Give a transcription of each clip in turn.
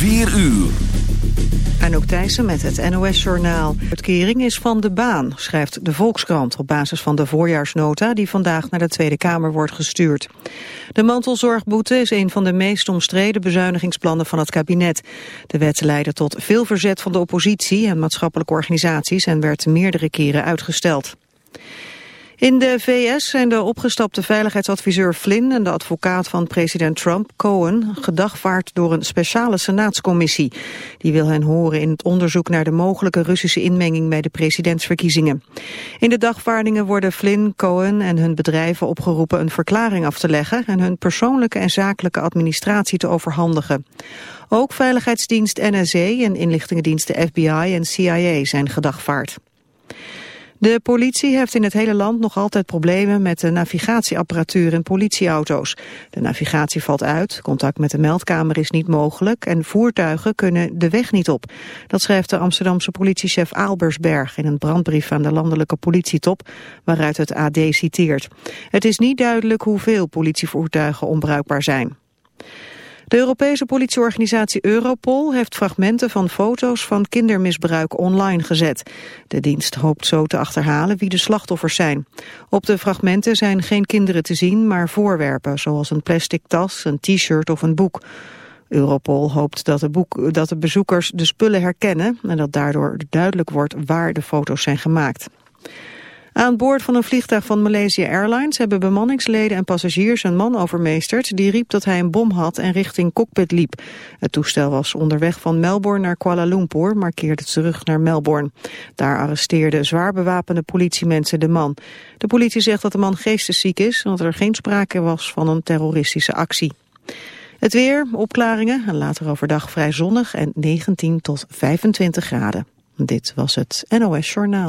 4 uur. Anouk Thijssen met het NOS-journaal. Uitkering is van de baan, schrijft de Volkskrant... op basis van de voorjaarsnota die vandaag naar de Tweede Kamer wordt gestuurd. De mantelzorgboete is een van de meest omstreden bezuinigingsplannen van het kabinet. De wet leidde tot veel verzet van de oppositie en maatschappelijke organisaties... en werd meerdere keren uitgesteld. In de VS zijn de opgestapte veiligheidsadviseur Flynn en de advocaat van president Trump, Cohen, gedagvaard door een speciale senaatscommissie. Die wil hen horen in het onderzoek naar de mogelijke Russische inmenging bij de presidentsverkiezingen. In de dagvaardingen worden Flynn, Cohen en hun bedrijven opgeroepen een verklaring af te leggen en hun persoonlijke en zakelijke administratie te overhandigen. Ook veiligheidsdienst NSA en inlichtingendiensten FBI en CIA zijn gedagvaard. De politie heeft in het hele land nog altijd problemen met de navigatieapparatuur in politieauto's. De navigatie valt uit, contact met de meldkamer is niet mogelijk en voertuigen kunnen de weg niet op. Dat schrijft de Amsterdamse politiechef Aalbersberg in een brandbrief aan de landelijke politietop, waaruit het AD citeert. Het is niet duidelijk hoeveel politievoertuigen onbruikbaar zijn. De Europese politieorganisatie Europol heeft fragmenten van foto's van kindermisbruik online gezet. De dienst hoopt zo te achterhalen wie de slachtoffers zijn. Op de fragmenten zijn geen kinderen te zien, maar voorwerpen, zoals een plastic tas, een t-shirt of een boek. Europol hoopt dat de, boek, dat de bezoekers de spullen herkennen en dat daardoor duidelijk wordt waar de foto's zijn gemaakt. Aan boord van een vliegtuig van Malaysia Airlines hebben bemanningsleden en passagiers een man overmeesterd die riep dat hij een bom had en richting cockpit liep. Het toestel was onderweg van Melbourne naar Kuala Lumpur, maar keerde terug naar Melbourne. Daar arresteerden zwaar bewapende politiemensen de man. De politie zegt dat de man geestesziek is en er geen sprake was van een terroristische actie. Het weer, opklaringen en later overdag vrij zonnig en 19 tot 25 graden. Dit was het NOS Journaal.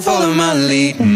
Follow my lead.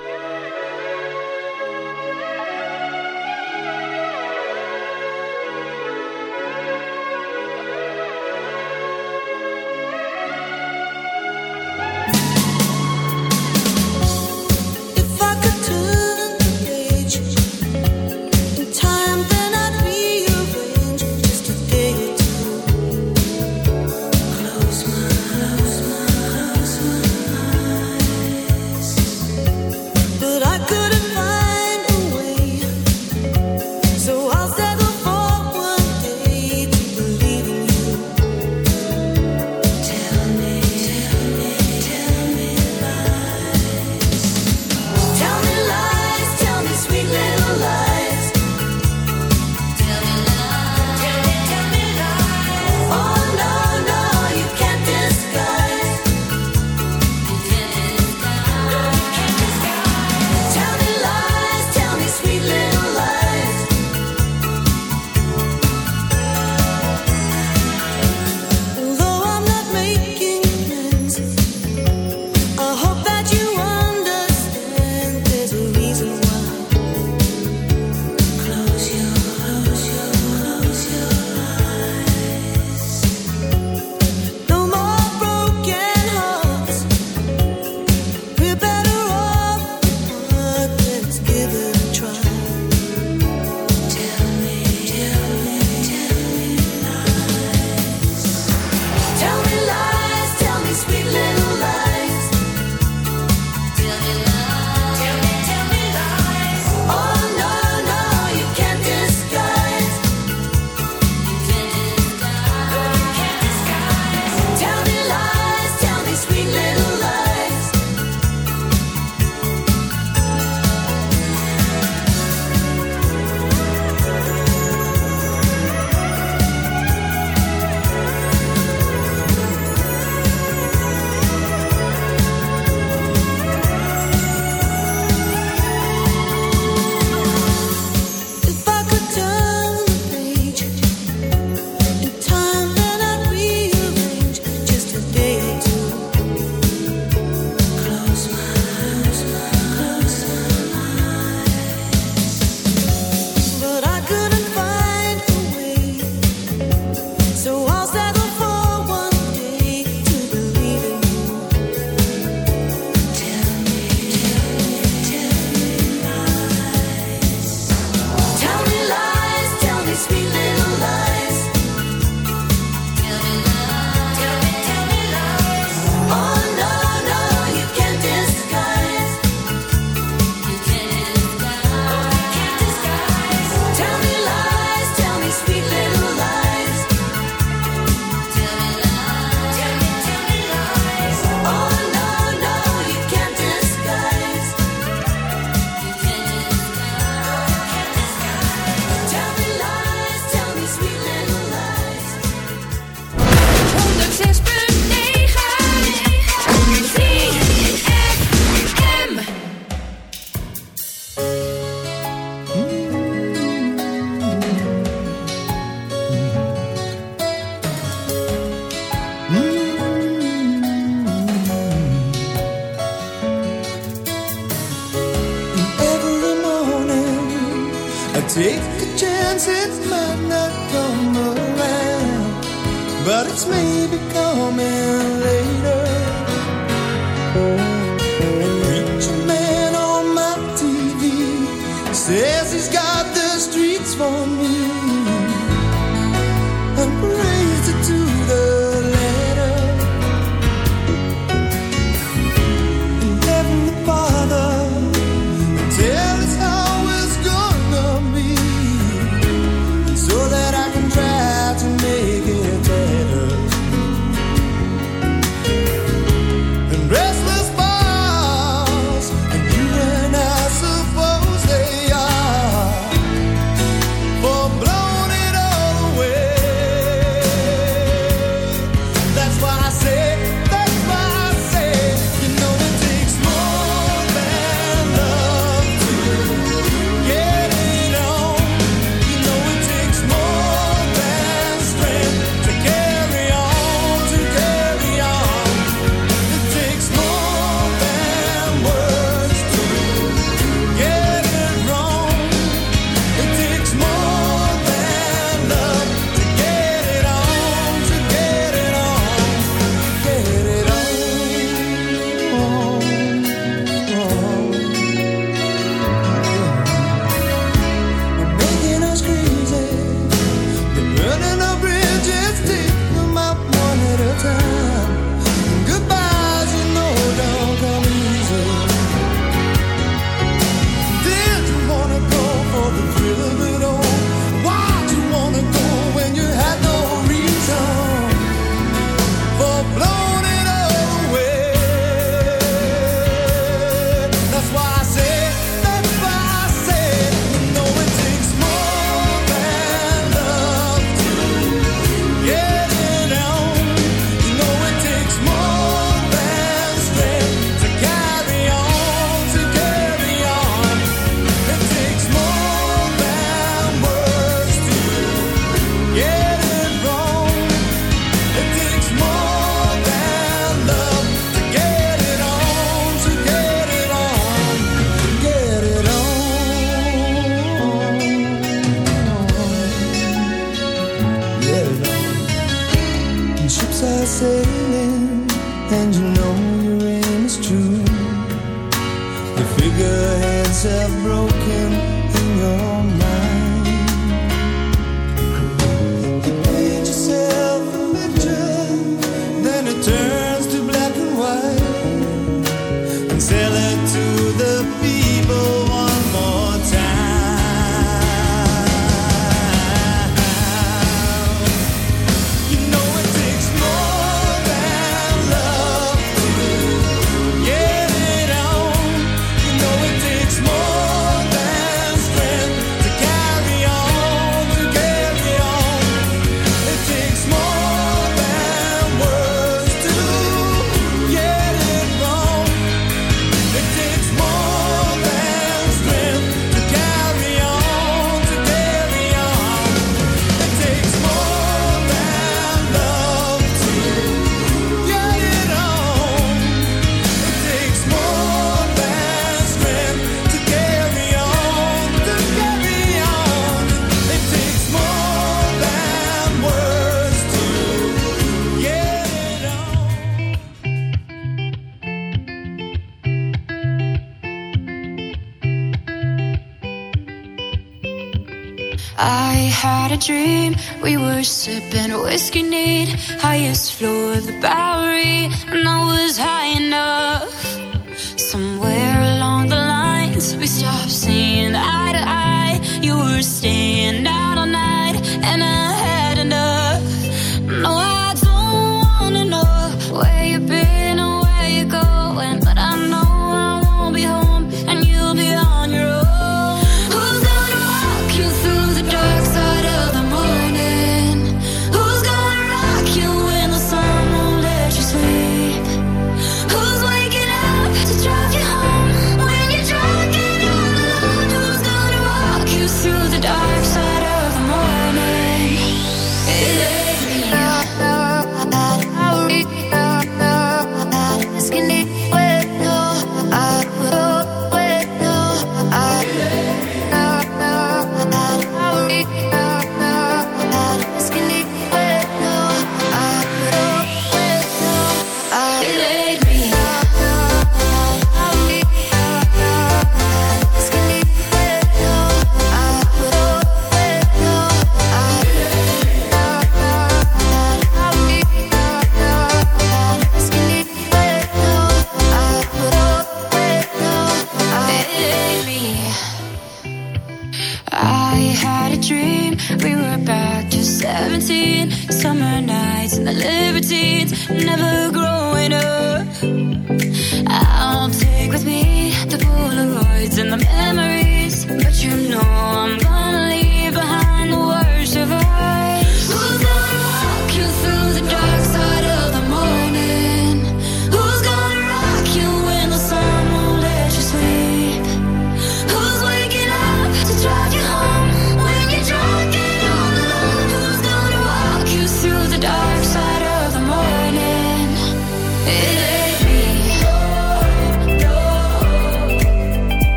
The Bowery,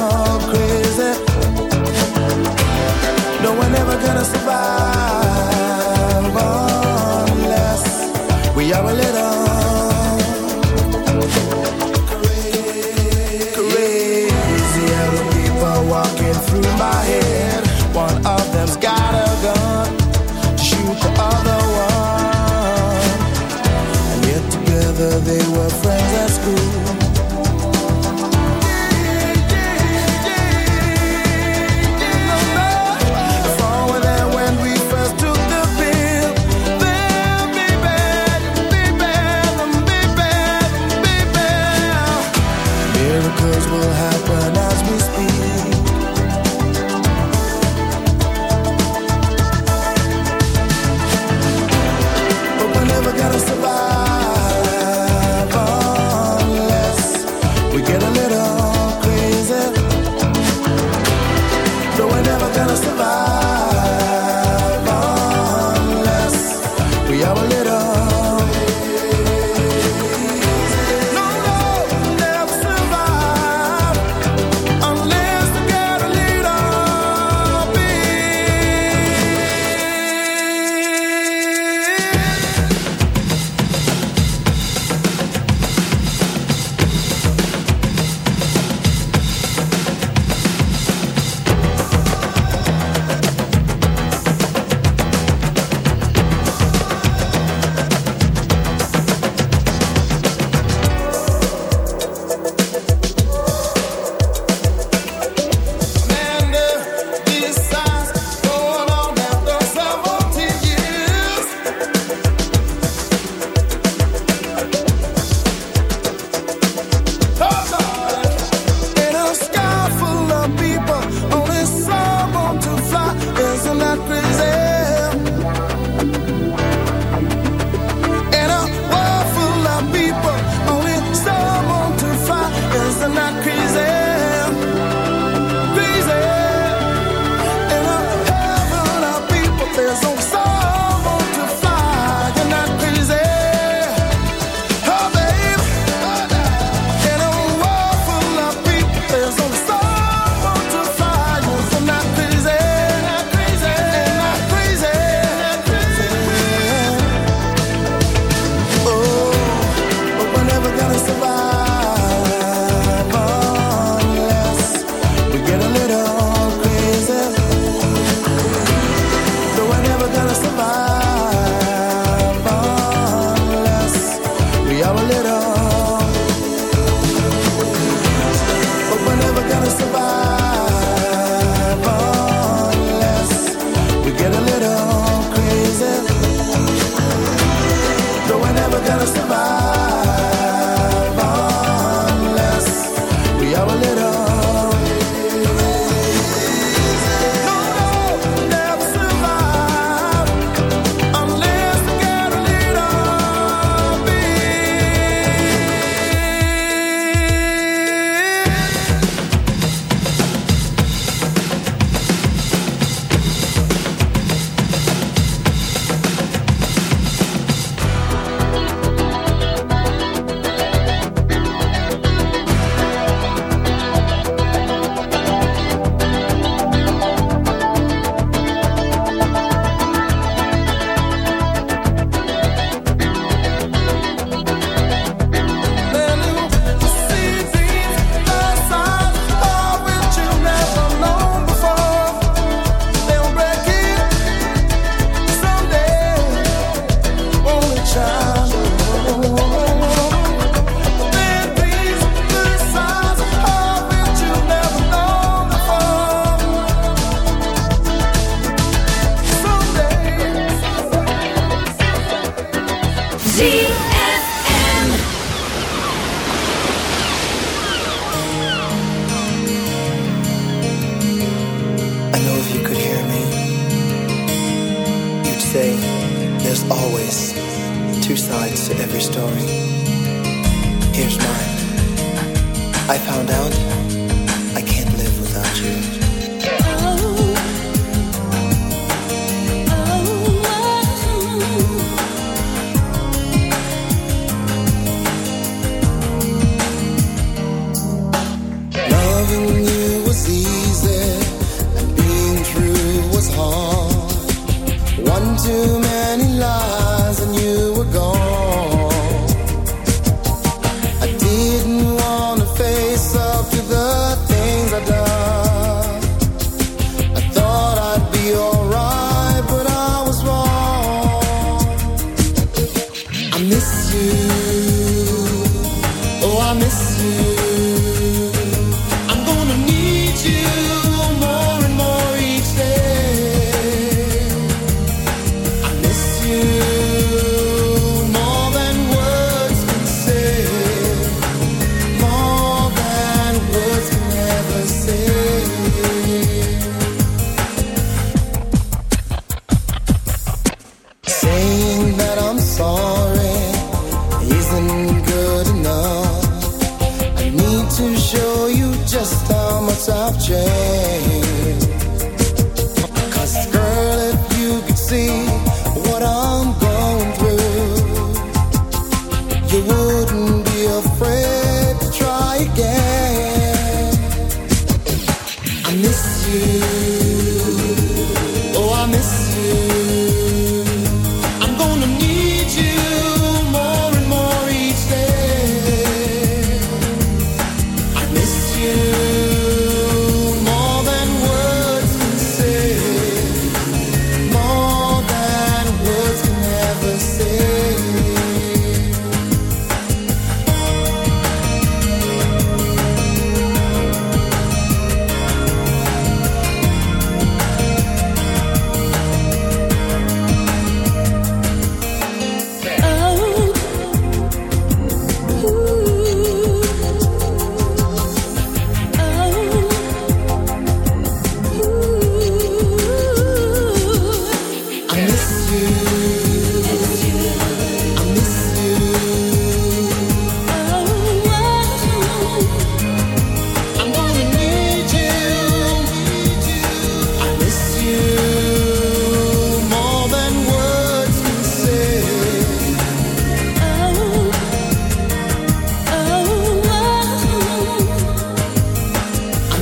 A little crazy. No, we're never gonna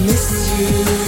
miss you.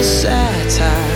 a satire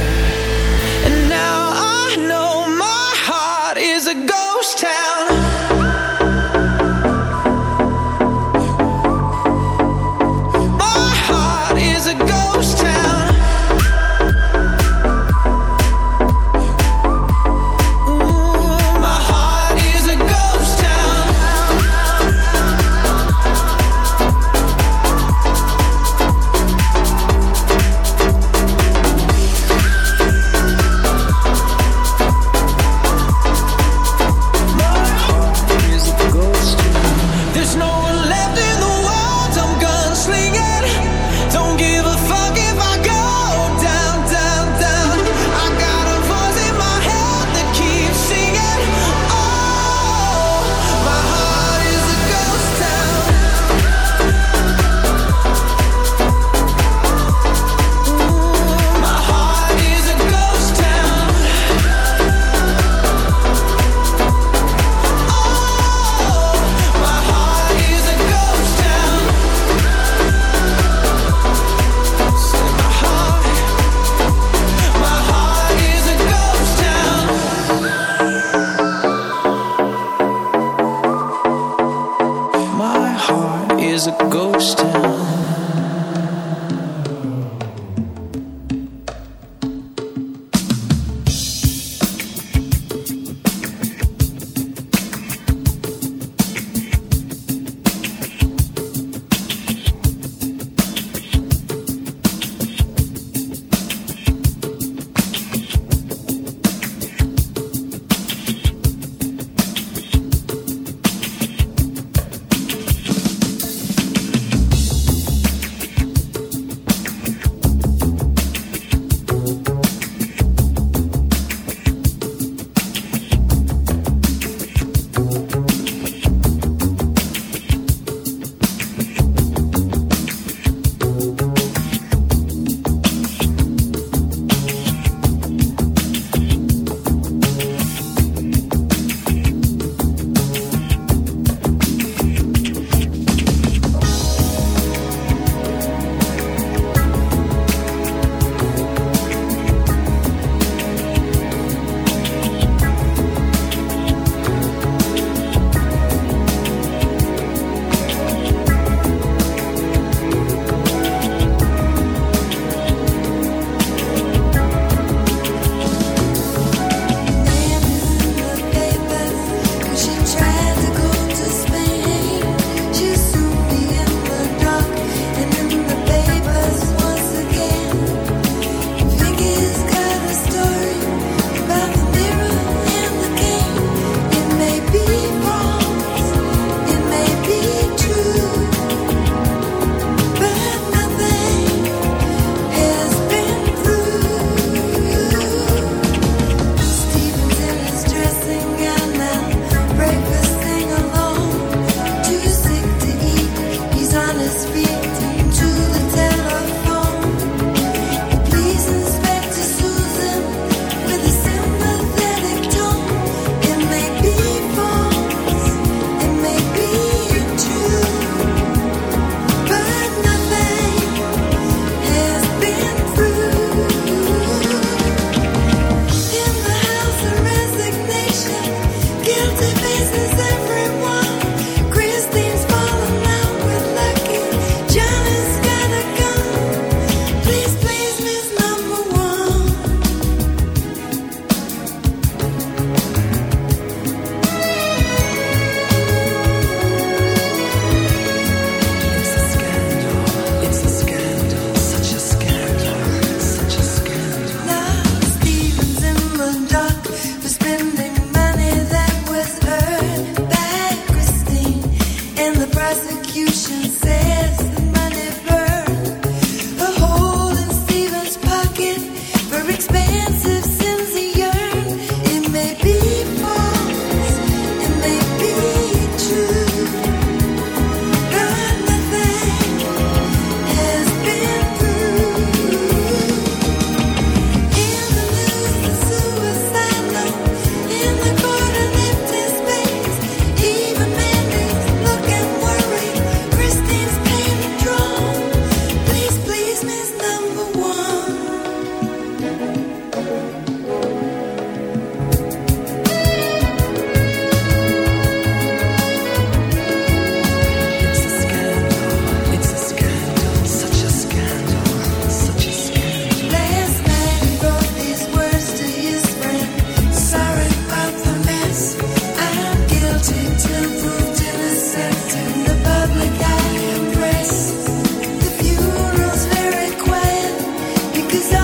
Cause I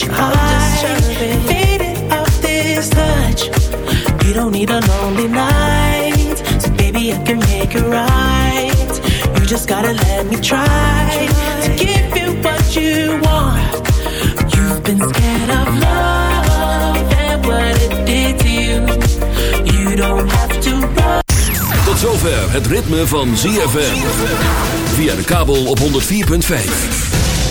you high, faded off this touch. You don't need a lonely night, so baby, I can make it right. You just gotta let me try to give you what you want. You've been scared of love and what it did to you. You don't have to run. Tot zover het ritme van ZFM. Via de kabel op 104.5.